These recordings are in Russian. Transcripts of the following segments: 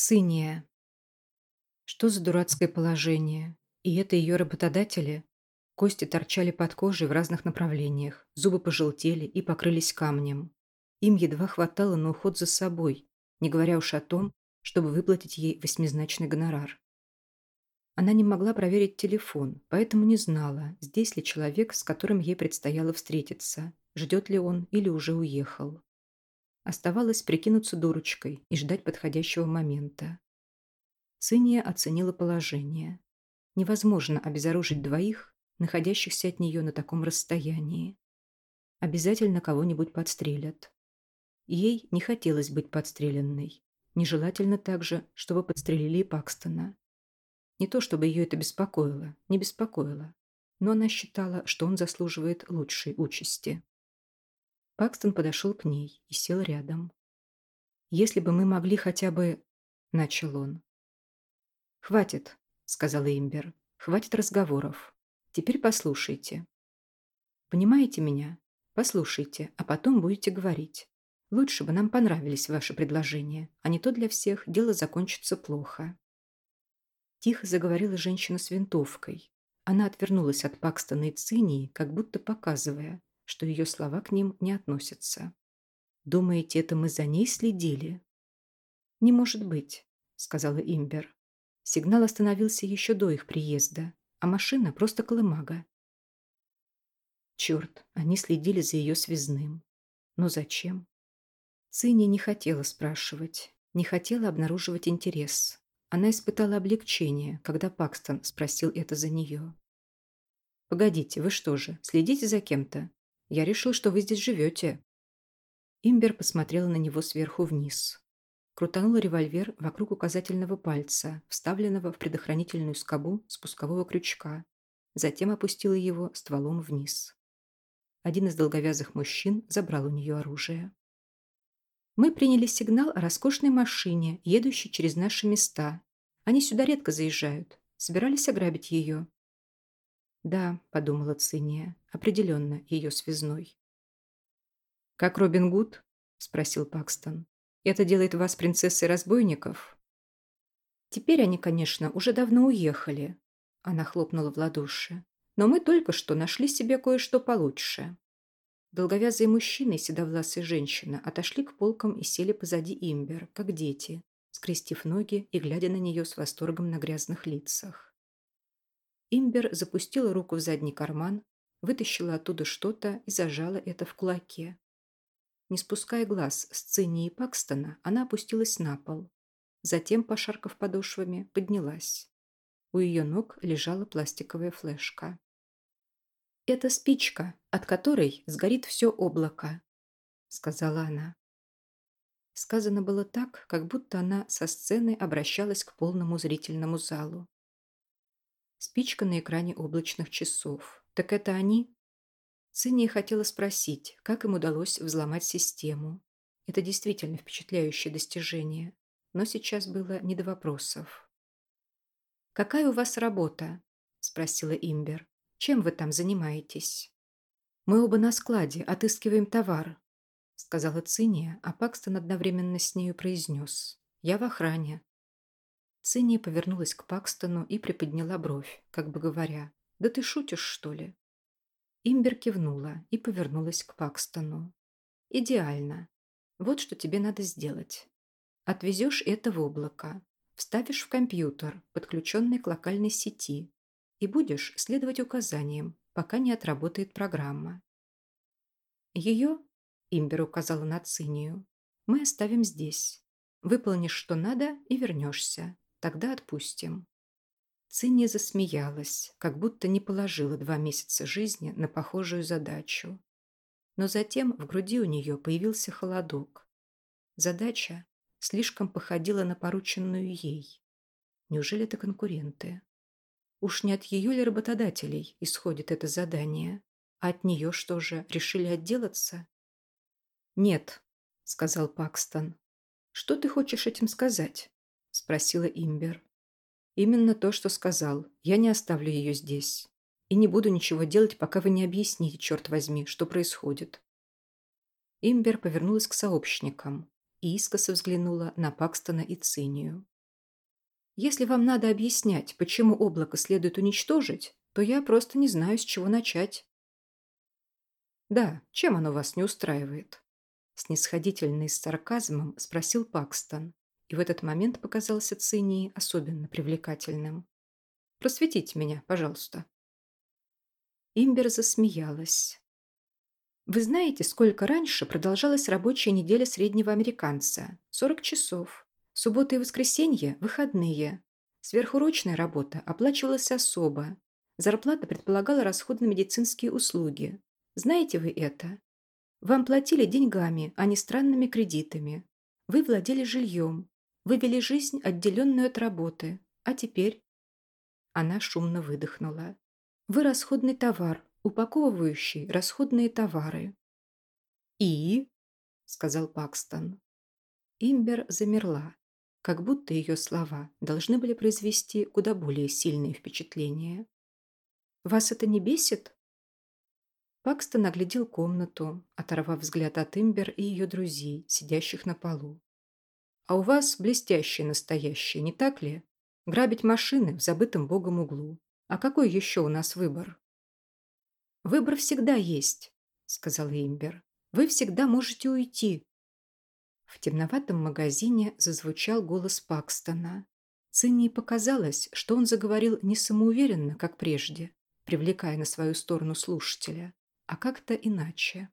Циния. Что за дурацкое положение? И это ее работодатели? Кости торчали под кожей в разных направлениях, зубы пожелтели и покрылись камнем. Им едва хватало на уход за собой, не говоря уж о том, чтобы выплатить ей восьмизначный гонорар. Она не могла проверить телефон, поэтому не знала, здесь ли человек, с которым ей предстояло встретиться, ждет ли он или уже уехал. Оставалось прикинуться дурочкой и ждать подходящего момента. Циния оценила положение. Невозможно обезоружить двоих, находящихся от нее на таком расстоянии. Обязательно кого-нибудь подстрелят. Ей не хотелось быть подстреленной. Нежелательно также, чтобы подстрелили и Пакстона. Не то, чтобы ее это беспокоило, не беспокоило, но она считала, что он заслуживает лучшей участи. Пакстон подошел к ней и сел рядом. «Если бы мы могли хотя бы...» — начал он. «Хватит», — сказала Имбер. «Хватит разговоров. Теперь послушайте». «Понимаете меня? Послушайте, а потом будете говорить. Лучше бы нам понравились ваши предложения, а не то для всех дело закончится плохо». Тихо заговорила женщина с винтовкой. Она отвернулась от Пакстона и Цинии, как будто показывая, что ее слова к ним не относятся. «Думаете, это мы за ней следили?» «Не может быть», — сказала Имбер. Сигнал остановился еще до их приезда, а машина просто колымага. Черт, они следили за ее связным. Но зачем? Цинни не хотела спрашивать, не хотела обнаруживать интерес. Она испытала облегчение, когда Пакстон спросил это за нее. «Погодите, вы что же, следите за кем-то? Я решил, что вы здесь живете». Имбер посмотрела на него сверху вниз. Крутанула револьвер вокруг указательного пальца, вставленного в предохранительную скобу спускового крючка. Затем опустила его стволом вниз. Один из долговязых мужчин забрал у нее оружие. Мы приняли сигнал о роскошной машине, едущей через наши места. Они сюда редко заезжают. Собирались ограбить ее. «Да», — подумала Циния, — «определенно ее связной». «Как Робин Гуд?» — спросил Пакстон. «Это делает вас принцессой разбойников?» «Теперь они, конечно, уже давно уехали», — она хлопнула в ладоши. «Но мы только что нашли себе кое-что получше». Долговязые мужчины и седовласая женщина отошли к полкам и сели позади Имбер, как дети, скрестив ноги и глядя на нее с восторгом на грязных лицах. Имбер запустила руку в задний карман, вытащила оттуда что-то и зажала это в кулаке. Не спуская глаз с Цинни Пакстона, она опустилась на пол. Затем, пошаркав подошвами, поднялась. У ее ног лежала пластиковая флешка. «Это спичка, от которой сгорит все облако», — сказала она. Сказано было так, как будто она со сцены обращалась к полному зрительному залу. Спичка на экране облачных часов. Так это они? Циния хотела спросить, как им удалось взломать систему. Это действительно впечатляющее достижение. Но сейчас было не до вопросов. «Какая у вас работа?» – спросила Имбер. «Чем вы там занимаетесь?» «Мы оба на складе, отыскиваем товар», – сказала Циния, а Пакстон одновременно с нею произнес. «Я в охране. Цинния повернулась к Пакстону и приподняла бровь, как бы говоря, «Да ты шутишь, что ли?» Имбер кивнула и повернулась к Пакстону. «Идеально. Вот что тебе надо сделать. Отвезешь это в облако, вставишь в компьютер, подключенный к локальной сети, и будешь следовать указаниям, пока не отработает программа. Ее, Имбер указала на Цинию, мы оставим здесь. Выполнишь, что надо, и вернешься. Тогда отпустим». Цинни засмеялась, как будто не положила два месяца жизни на похожую задачу. Но затем в груди у нее появился холодок. Задача слишком походила на порученную ей. Неужели это конкуренты? Уж не от ее ли работодателей исходит это задание? А от нее что же, решили отделаться? «Нет», — сказал Пакстон. «Что ты хочешь этим сказать?» Спросила Имбер. «Именно то, что сказал. Я не оставлю ее здесь. И не буду ничего делать, пока вы не объясните, черт возьми, что происходит». Имбер повернулась к сообщникам. и искоса взглянула на Пакстона и Цинию. «Если вам надо объяснять, почему облако следует уничтожить, то я просто не знаю, с чего начать». «Да, чем оно вас не устраивает?» Снисходительный с сарказмом спросил Пакстон, и в этот момент показался Цинии особенно привлекательным. «Просветите меня, пожалуйста». Имбер засмеялась. Вы знаете, сколько раньше продолжалась рабочая неделя среднего американца? 40 часов. Суббота и воскресенье – выходные. Сверхурочная работа оплачивалась особо. Зарплата предполагала расход на медицинские услуги. Знаете вы это? Вам платили деньгами, а не странными кредитами. Вы владели жильем. Вы вели жизнь, отделенную от работы. А теперь? Она шумно выдохнула. Вы расходный товар, упаковывающий расходные товары. «И?» – сказал Пакстон. Имбер замерла, как будто ее слова должны были произвести куда более сильные впечатления. «Вас это не бесит?» Пакстон оглядел комнату, оторвав взгляд от Имбер и ее друзей, сидящих на полу. «А у вас блестящее настоящее, не так ли? Грабить машины в забытом богом углу. А какой еще у нас выбор?» «Выбор всегда есть», — сказал Имбер. «Вы всегда можете уйти». В темноватом магазине зазвучал голос Пакстона. Цинни показалось, что он заговорил не самоуверенно, как прежде, привлекая на свою сторону слушателя, а как-то иначе.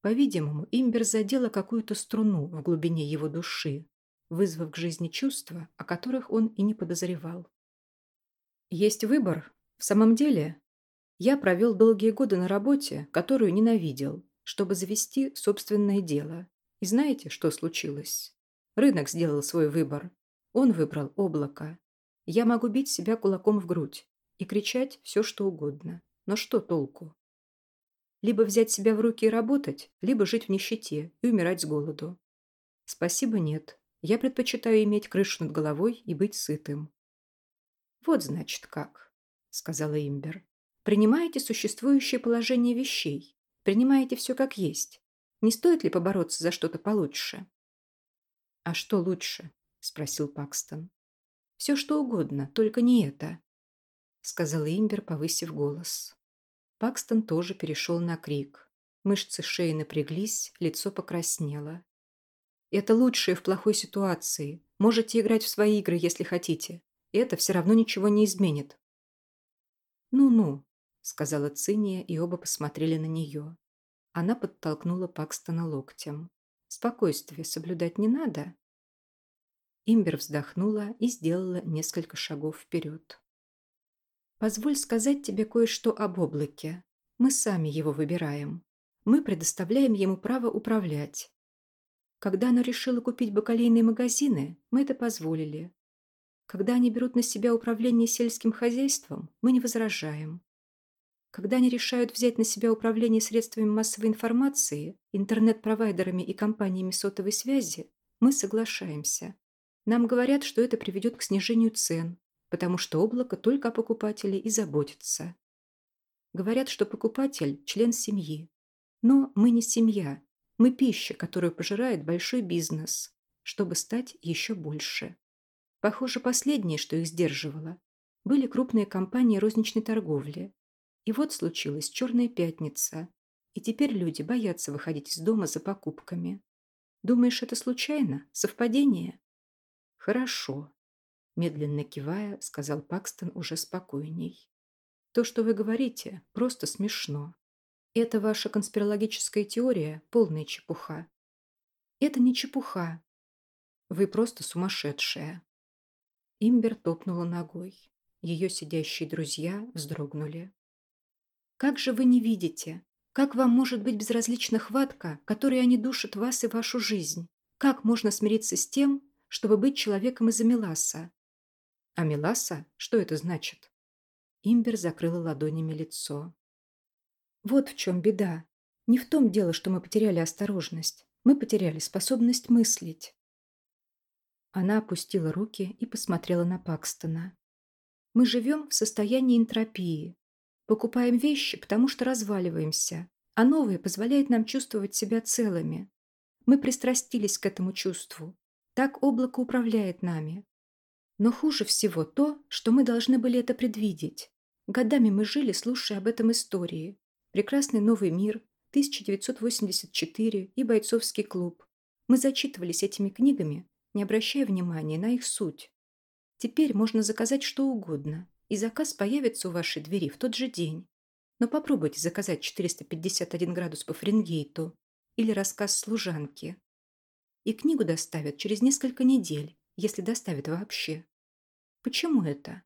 По-видимому, Имбер задела какую-то струну в глубине его души, вызвав к жизни чувства, о которых он и не подозревал. «Есть выбор. В самом деле, я провел долгие годы на работе, которую ненавидел, чтобы завести собственное дело. И знаете, что случилось? Рынок сделал свой выбор. Он выбрал облако. Я могу бить себя кулаком в грудь и кричать все, что угодно. Но что толку? Либо взять себя в руки и работать, либо жить в нищете и умирать с голоду. Спасибо, нет. Я предпочитаю иметь крышу над головой и быть сытым. Вот значит как, сказала Имбер. Принимаете существующее положение вещей. Принимаете все как есть. Не стоит ли побороться за что-то получше? «А что лучше?» – спросил Пакстон. «Все что угодно, только не это», – сказала Имбер, повысив голос. Пакстон тоже перешел на крик. Мышцы шеи напряглись, лицо покраснело. «Это лучшее в плохой ситуации. Можете играть в свои игры, если хотите. Это все равно ничего не изменит». «Ну-ну», сказала Циния, и оба посмотрели на нее. Она подтолкнула Пакстона локтем. «Спокойствие соблюдать не надо?» Имбер вздохнула и сделала несколько шагов вперед. «Позволь сказать тебе кое-что об облаке. Мы сами его выбираем. Мы предоставляем ему право управлять. Когда оно решило купить бакалейные магазины, мы это позволили. Когда они берут на себя управление сельским хозяйством, мы не возражаем. Когда они решают взять на себя управление средствами массовой информации, интернет-провайдерами и компаниями сотовой связи, мы соглашаемся. Нам говорят, что это приведет к снижению цен, потому что облако только о покупателе и заботится. Говорят, что покупатель – член семьи. Но мы не семья, мы пища, которую пожирает большой бизнес, чтобы стать еще больше. Похоже, последнее, что их сдерживало, были крупные компании розничной торговли, и вот случилась Черная Пятница, и теперь люди боятся выходить из дома за покупками. Думаешь, это случайно? Совпадение? Хорошо. Медленно кивая, сказал Пакстон уже спокойней. То, что вы говорите, просто смешно. Это ваша конспирологическая теория – полная чепуха. Это не чепуха. Вы просто сумасшедшая. Имбер топнула ногой. Ее сидящие друзья вздрогнули. Как же вы не видите? Как вам может быть безразлична хватка, которой они душат вас и вашу жизнь? Как можно смириться с тем, чтобы быть человеком из Амеласа? А Меласа? Что это значит? Имбер закрыла ладонями лицо. Вот в чем беда. Не в том дело, что мы потеряли осторожность. Мы потеряли способность мыслить. Она опустила руки и посмотрела на Пакстона. Мы живем в состоянии энтропии, Покупаем вещи, потому что разваливаемся, а новые позволяют нам чувствовать себя целыми. Мы пристрастились к этому чувству. Так облако управляет нами. Но хуже всего то, что мы должны были это предвидеть. Годами мы жили, слушая об этом истории. «Прекрасный новый мир», 1984 и «Бойцовский клуб». Мы зачитывались этими книгами, не обращая внимания на их суть. Теперь можно заказать что угодно, и заказ появится у вашей двери в тот же день. Но попробуйте заказать 451 градус по Фаренгейту или рассказ служанки. И книгу доставят через несколько недель, если доставят вообще. Почему это?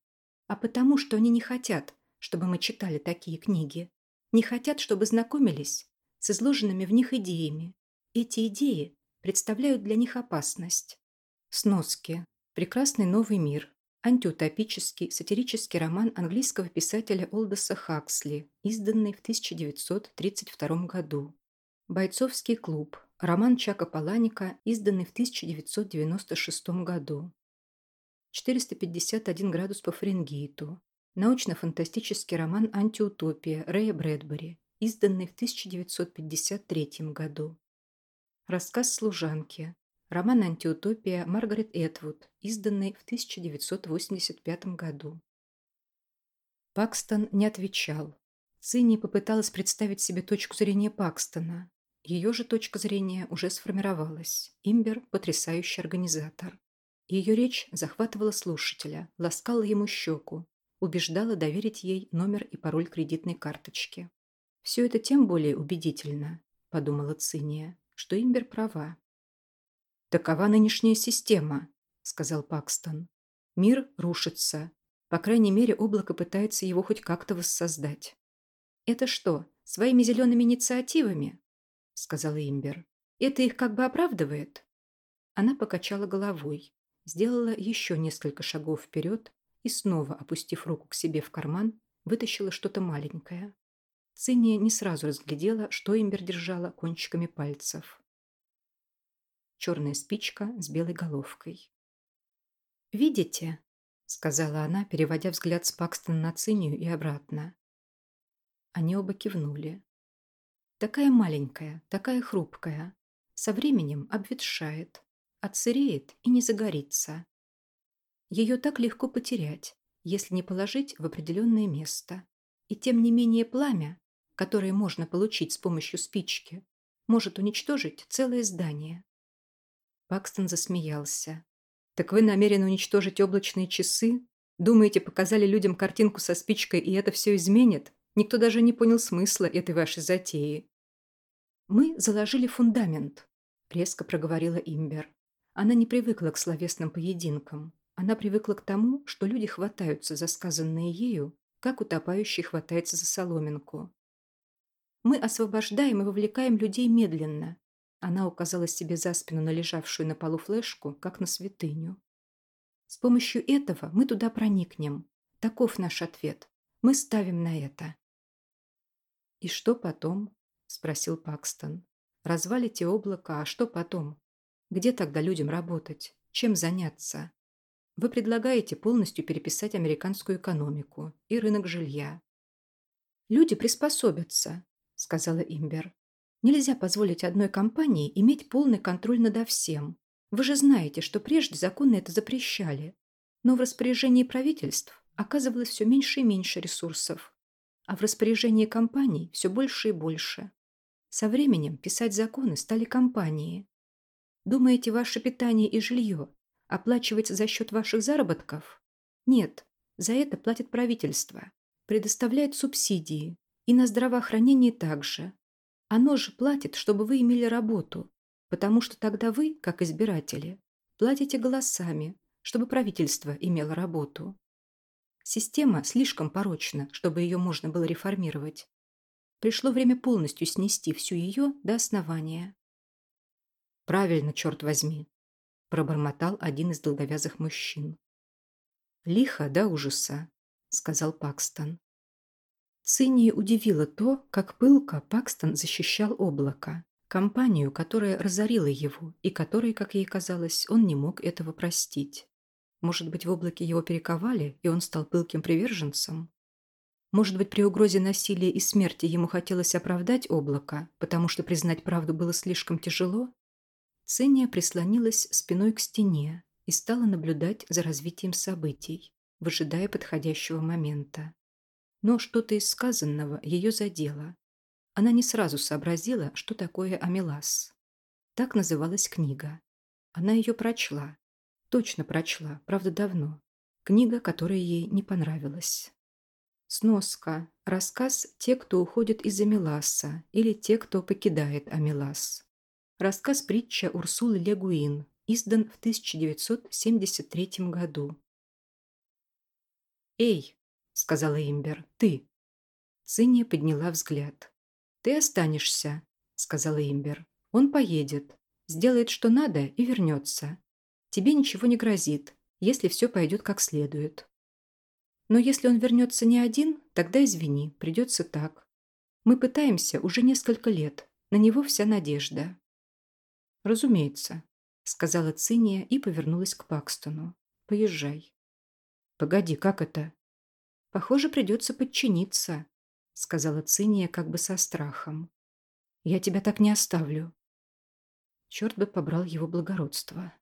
А потому, что они не хотят, чтобы мы читали такие книги. Не хотят, чтобы знакомились с изложенными в них идеями. Эти идеи представляют для них опасность. Сноски. Прекрасный новый мир. Антиутопический сатирический роман английского писателя Олдоса Хаксли, изданный в 1932 году. Бойцовский клуб. Роман Чака Паланика, изданный в 1996 году. 451 градус по Фаренгейту. Научно-фантастический роман «Антиутопия» Рэя Брэдбери, изданный в 1953 году. Рассказ служанки. Роман «Антиутопия» Маргарет Этвуд, изданный в 1985 году. Пакстон не отвечал. Цинни попыталась представить себе точку зрения Пакстона. Ее же точка зрения уже сформировалась. Имбер – потрясающий организатор. Ее речь захватывала слушателя, ласкала ему щеку, убеждала доверить ей номер и пароль кредитной карточки. «Все это тем более убедительно», – подумала Циния, – «что Имбер права». «Такова нынешняя система», – сказал Пакстон. «Мир рушится. По крайней мере, облако пытается его хоть как-то воссоздать». «Это что, своими зелеными инициативами?» – сказала Имбер. «Это их как бы оправдывает?» Она покачала головой, сделала еще несколько шагов вперед и снова, опустив руку к себе в карман, вытащила что-то маленькое. Циния не сразу разглядела, что имбер держала кончиками пальцев. Черная спичка с белой головкой. «Видите?» — сказала она, переводя взгляд с Пакстона на Цинию и обратно. Они оба кивнули. Такая маленькая, такая хрупкая. Со временем обветшает, отсыреет и не загорится. Ее так легко потерять, если не положить в определенное место. И тем не менее пламя, которое можно получить с помощью спички, может уничтожить целое здание. Пакстон засмеялся. «Так вы намерены уничтожить облачные часы? Думаете, показали людям картинку со спичкой, и это все изменит? Никто даже не понял смысла этой вашей затеи». «Мы заложили фундамент», — резко проговорила Имбер. Она не привыкла к словесным поединкам. Она привыкла к тому, что люди хватаются за сказанное ею, как утопающий хватается за соломинку. Мы освобождаем и вовлекаем людей медленно. Она указала себе за спину на лежавшую на полу флешку, как на святыню. С помощью этого мы туда проникнем. Таков наш ответ. Мы ставим на это. «И что потом?» – спросил Пакстон. «Развалите облако, а что потом? Где тогда людям работать? Чем заняться? Вы предлагаете полностью переписать американскую экономику и рынок жилья. Люди приспособятся, сказала Имбер. Нельзя позволить одной компании иметь полный контроль над всем. Вы же знаете, что прежде законы это запрещали. Но в распоряжении правительств оказывалось все меньше и меньше ресурсов. А в распоряжении компаний все больше и больше. Со временем писать законы стали компании. Думаете, ваше питание и жилье оплачивать за счет ваших заработков? Нет, за это платит правительство. Предоставляет субсидии. И на здравоохранение также. Оно же платит, чтобы вы имели работу. Потому что тогда вы, как избиратели, платите голосами, чтобы правительство имело работу. Система слишком порочна, чтобы ее можно было реформировать. Пришло время полностью снести всю ее до основания. «Правильно, черт возьми», – пробормотал один из долговязых мужчин. «Лихо до ужаса», – сказал Пакстон. Цинии удивило то, как пылко Пакстон защищал облако, компанию, которая разорила его и которой, как ей казалось, он не мог этого простить. Может быть, в облаке его перековали, и он стал пылким приверженцем? Может быть, при угрозе насилия и смерти ему хотелось оправдать облако, потому что признать правду было слишком тяжело? Ценния прислонилась спиной к стене и стала наблюдать за развитием событий, выжидая подходящего момента. Но что-то из сказанного ее задело. Она не сразу сообразила, что такое амелаз. Так называлась книга. Она ее прочла. Точно прочла, правда давно. Книга, которая ей не понравилась. Сноска. Рассказ «Те, кто уходит из Амеласа» или «Те, кто покидает Амелас». Рассказ-притча Урсулы Легуин, издан в 1973 году. «Эй!» — сказала Имбер. «Ты!» Цинния подняла взгляд. «Ты останешься», — сказала Имбер. «Он поедет, сделает, что надо, и вернется. Тебе ничего не грозит, если все пойдет как следует. Но если он вернется не один, тогда извини, придется так. Мы пытаемся уже несколько лет, на него вся надежда». «Разумеется», — сказала Циния и повернулась к Пакстону. «Поезжай». «Погоди, как это?» «Похоже, придется подчиниться», — сказала Циния как бы со страхом. «Я тебя так не оставлю». Черт бы побрал его благородство.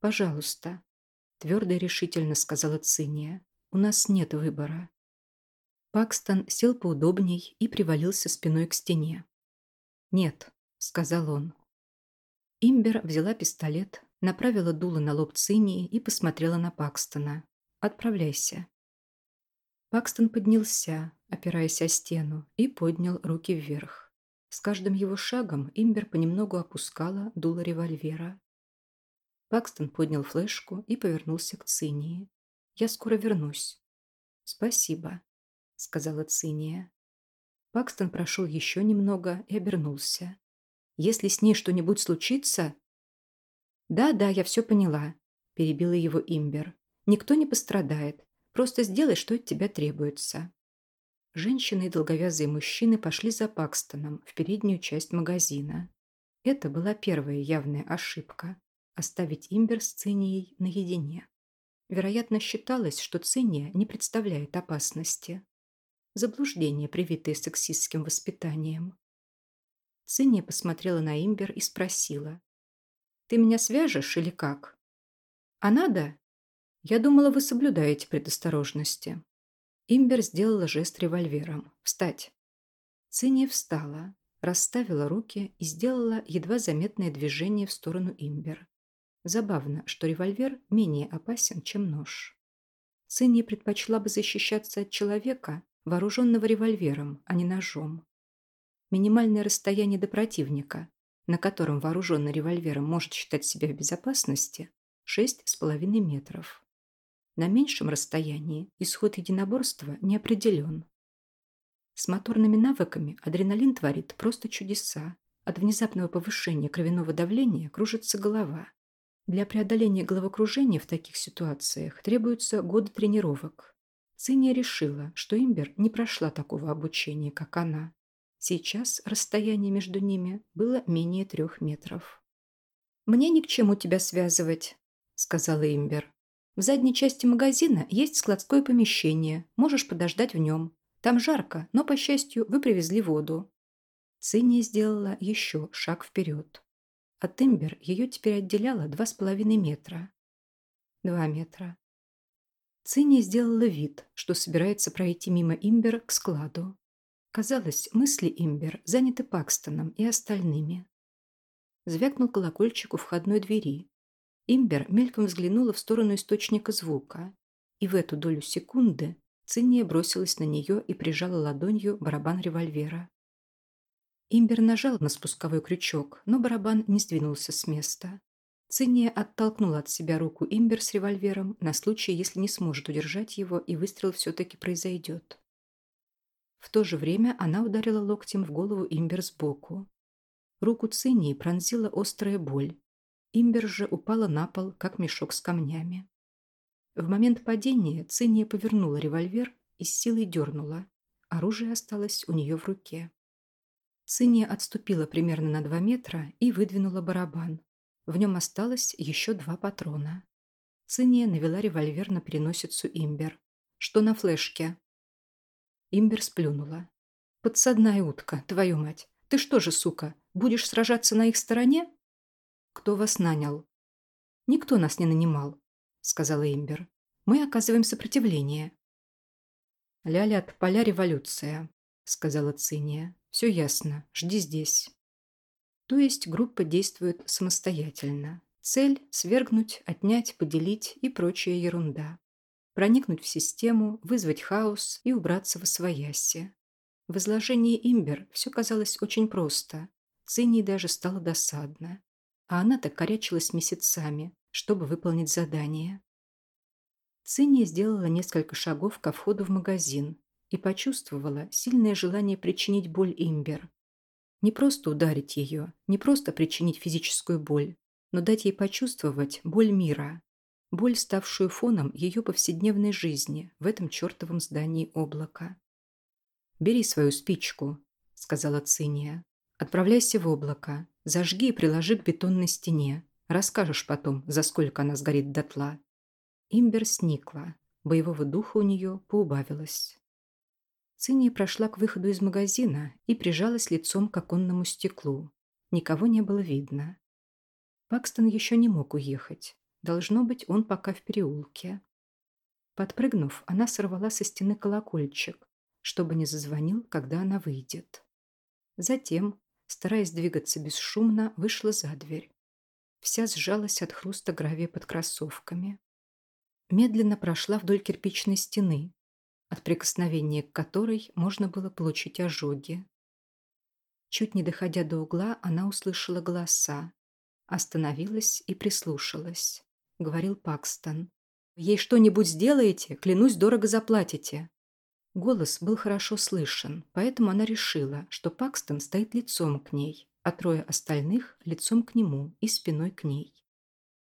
«Пожалуйста», — твердо и решительно сказала Циния. «У нас нет выбора». Пакстон сел поудобней и привалился спиной к стене. «Нет», — сказал он. Имбер взяла пистолет, направила дуло на лоб Цинии и посмотрела на Пакстона. «Отправляйся». Пакстон поднялся, опираясь о стену, и поднял руки вверх. С каждым его шагом Имбер понемногу опускала дуло револьвера. Пакстон поднял флешку и повернулся к Цинии. «Я скоро вернусь». «Спасибо», — сказала Циния. Пакстон прошел еще немного и обернулся. Если с ней что-нибудь случится...» «Да-да, я все поняла», – перебила его Имбер. «Никто не пострадает. Просто сделай, что от тебя требуется». Женщины и долговязые мужчины пошли за Пакстоном в переднюю часть магазина. Это была первая явная ошибка – оставить Имбер с Цинией наедине. Вероятно, считалось, что Циния не представляет опасности. Заблуждение, привитое сексистским воспитанием. Циния посмотрела на Имбер и спросила. «Ты меня свяжешь или как?» «А надо?» «Я думала, вы соблюдаете предосторожности». Имбер сделала жест револьвером. «Встать!» Циния встала, расставила руки и сделала едва заметное движение в сторону Имбер. Забавно, что револьвер менее опасен, чем нож. Циния предпочла бы защищаться от человека, вооруженного револьвером, а не ножом. Минимальное расстояние до противника, на котором вооруженный револьвером может считать себя в безопасности, 6,5 метров. На меньшем расстоянии исход единоборства не определен. С моторными навыками адреналин творит просто чудеса. От внезапного повышения кровяного давления кружится голова. Для преодоления головокружения в таких ситуациях требуются годы тренировок. Циния решила, что Имбер не прошла такого обучения, как она. Сейчас расстояние между ними было менее трех метров. «Мне ни к чему тебя связывать», — сказала Имбер. «В задней части магазина есть складское помещение. Можешь подождать в нем. Там жарко, но, по счастью, вы привезли воду». Цинния сделала еще шаг вперед. От Имбер ее теперь отделяло два с половиной метра. Два метра. Цинния сделала вид, что собирается пройти мимо Имбер к складу. Казалось, мысли Имбер заняты Пакстоном и остальными. Звякнул колокольчик у входной двери. Имбер мельком взглянула в сторону источника звука, и в эту долю секунды Цинния бросилась на нее и прижала ладонью барабан револьвера. Имбер нажал на спусковой крючок, но барабан не сдвинулся с места. Цинния оттолкнула от себя руку Имбер с револьвером на случай, если не сможет удержать его, и выстрел все-таки произойдет. В то же время она ударила локтем в голову Имбер сбоку. Руку Цинии пронзила острая боль. Имбер же упала на пол, как мешок с камнями. В момент падения Циния повернула револьвер и с силой дернула. Оружие осталось у нее в руке. Циния отступила примерно на два метра и выдвинула барабан. В нем осталось еще два патрона. Циния навела револьвер на переносицу Имбер. «Что на флешке?» Имбер сплюнула. «Подсадная утка, твою мать! Ты что же, сука, будешь сражаться на их стороне?» «Кто вас нанял?» «Никто нас не нанимал», — сказала Имбер. «Мы оказываем сопротивление». «Ляля от поля революция», — сказала Циния. «Все ясно. Жди здесь». То есть группа действует самостоятельно. Цель – свергнуть, отнять, поделить и прочая ерунда. Проникнуть в систему, вызвать хаос и убраться в освояси. В изложении Имбер все казалось очень просто. Цинии даже стало досадно. А она так корячилась месяцами, чтобы выполнить задание. Циния сделала несколько шагов ко входу в магазин и почувствовала сильное желание причинить боль Имбер. Не просто ударить ее, не просто причинить физическую боль, но дать ей почувствовать боль мира, боль, ставшую фоном ее повседневной жизни в этом чертовом здании облака. «Бери свою спичку», — сказала Циния. «Отправляйся в облако, зажги и приложи к бетонной стене. Расскажешь потом, за сколько она сгорит дотла». Имбер сникла, боевого духа у нее поубавилось. Циния прошла к выходу из магазина и прижалась лицом к оконному стеклу. Никого не было видно. Пакстон еще не мог уехать. Должно быть, он пока в переулке. Подпрыгнув, она сорвала со стены колокольчик, чтобы не зазвонил, когда она выйдет. Затем, стараясь двигаться бесшумно, вышла за дверь. Вся сжалась от хруста гравия под кроссовками. Медленно прошла вдоль кирпичной стены, от прикосновения к которой можно было получить ожоги. Чуть не доходя до угла, она услышала голоса, остановилась и прислушалась. Говорил Пакстон. «Ей что-нибудь сделаете, клянусь, дорого заплатите». Голос был хорошо слышен, поэтому она решила, что Пакстон стоит лицом к ней, а трое остальных – лицом к нему и спиной к ней.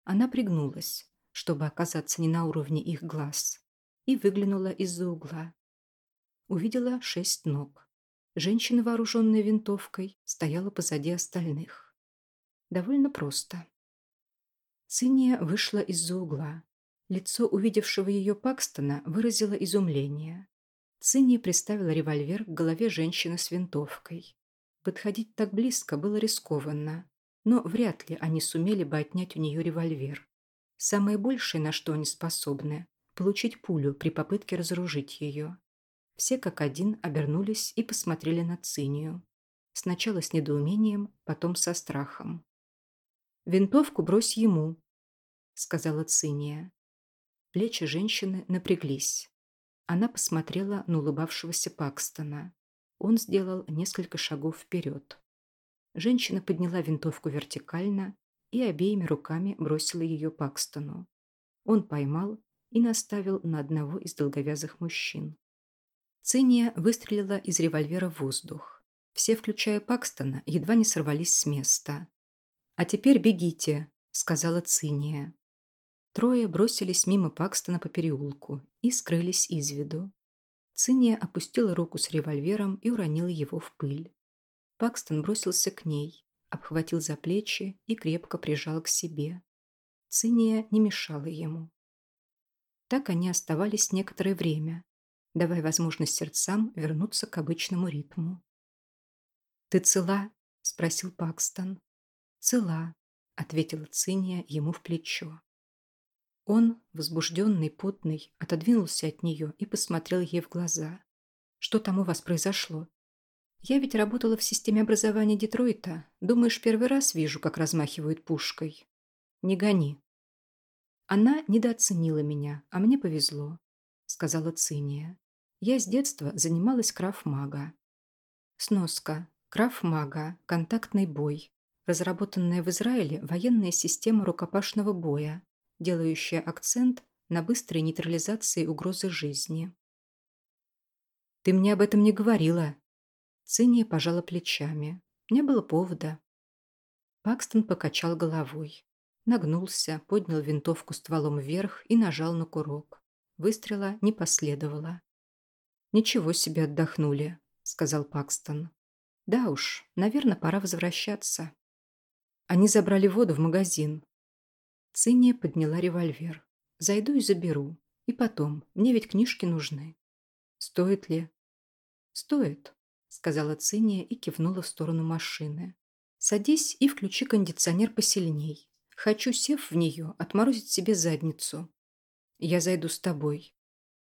Она пригнулась, чтобы оказаться не на уровне их глаз, и выглянула из-за угла. Увидела шесть ног. Женщина, вооруженная винтовкой, стояла позади остальных. Довольно просто. Циния вышла из-за угла. Лицо увидевшего ее Пакстона выразило изумление. Цинни приставила револьвер к голове женщины с винтовкой. Подходить так близко было рискованно, но вряд ли они сумели бы отнять у нее револьвер. Самое большее, на что они способны – получить пулю при попытке разоружить ее. Все как один обернулись и посмотрели на Цинию. Сначала с недоумением, потом со страхом. «Винтовку брось ему», – сказала Циния. Плечи женщины напряглись. Она посмотрела на улыбавшегося Пакстона. Он сделал несколько шагов вперед. Женщина подняла винтовку вертикально и обеими руками бросила ее Пакстону. Он поймал и наставил на одного из долговязых мужчин. Циния выстрелила из револьвера в воздух. Все, включая Пакстона, едва не сорвались с места. «А теперь бегите», — сказала Циния. Трое бросились мимо Пакстона по переулку и скрылись из виду. Циния опустила руку с револьвером и уронила его в пыль. Пакстон бросился к ней, обхватил за плечи и крепко прижал к себе. Циния не мешала ему. Так они оставались некоторое время, давая возможность сердцам вернуться к обычному ритму. «Ты цела?» – спросил Пакстон. «Цела», – ответила Циния ему в плечо. Он, возбужденный, потный, отодвинулся от нее и посмотрел ей в глаза. «Что там у вас произошло?» «Я ведь работала в системе образования Детройта. Думаешь, первый раз вижу, как размахивают пушкой?» «Не гони». «Она недооценила меня, а мне повезло», — сказала Циния. «Я с детства занималась краф-мага». Сноска. Краф-мага. Контактный бой. Разработанная в Израиле военная система рукопашного боя, делающая акцент на быстрой нейтрализации угрозы жизни. «Ты мне об этом не говорила». Циния пожала плечами. Не было повода. Пакстон покачал головой. Нагнулся, поднял винтовку стволом вверх и нажал на курок. Выстрела не последовало. «Ничего себе отдохнули», — сказал Пакстон. «Да уж, наверное, пора возвращаться». Они забрали воду в магазин, Циния подняла револьвер. «Зайду и заберу. И потом, мне ведь книжки нужны». «Стоит ли?» «Стоит», — сказала Циния и кивнула в сторону машины. Садись и включи кондиционер посильней. Хочу, сев в нее, отморозить себе задницу. Я зайду с тобой.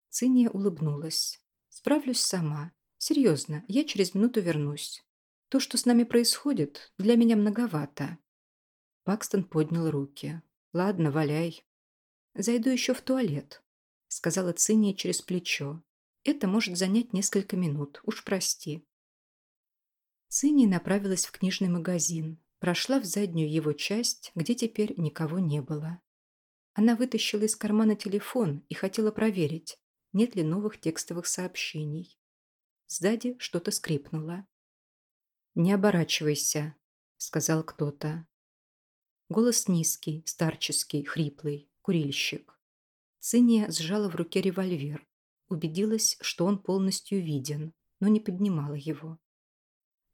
Циния улыбнулась. Справлюсь сама. Серьезно, я через минуту вернусь. То, что с нами происходит, для меня многовато. Пакстон поднял руки. Ладно, валяй. Зайду еще в туалет, сказала Циния через плечо. Это может занять несколько минут, уж прости. Цинни направилась в книжный магазин, прошла в заднюю его часть, где теперь никого не было. Она вытащила из кармана телефон и хотела проверить, нет ли новых текстовых сообщений. Сзади что-то скрипнуло. «Не оборачивайся», — сказал кто-то. Голос низкий, старческий, хриплый, курильщик. Циния сжала в руке револьвер, убедилась, что он полностью виден, но не поднимала его.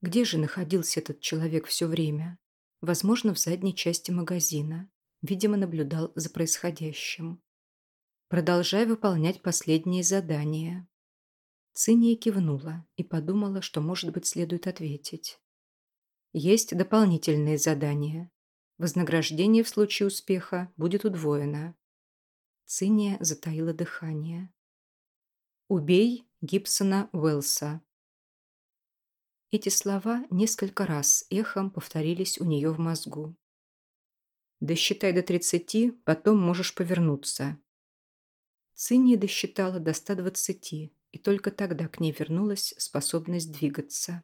Где же находился этот человек все время? Возможно, в задней части магазина. Видимо, наблюдал за происходящим. Продолжай выполнять последние задания. Циния кивнула и подумала, что, может быть, следует ответить. Есть дополнительные задания. Вознаграждение в случае успеха будет удвоено. Циния затаила дыхание. Убей Гибсона Уэллса. Эти слова несколько раз эхом повторились у нее в мозгу. «Досчитай до тридцати, потом можешь повернуться». Цинни досчитала до ста двадцати, и только тогда к ней вернулась способность двигаться.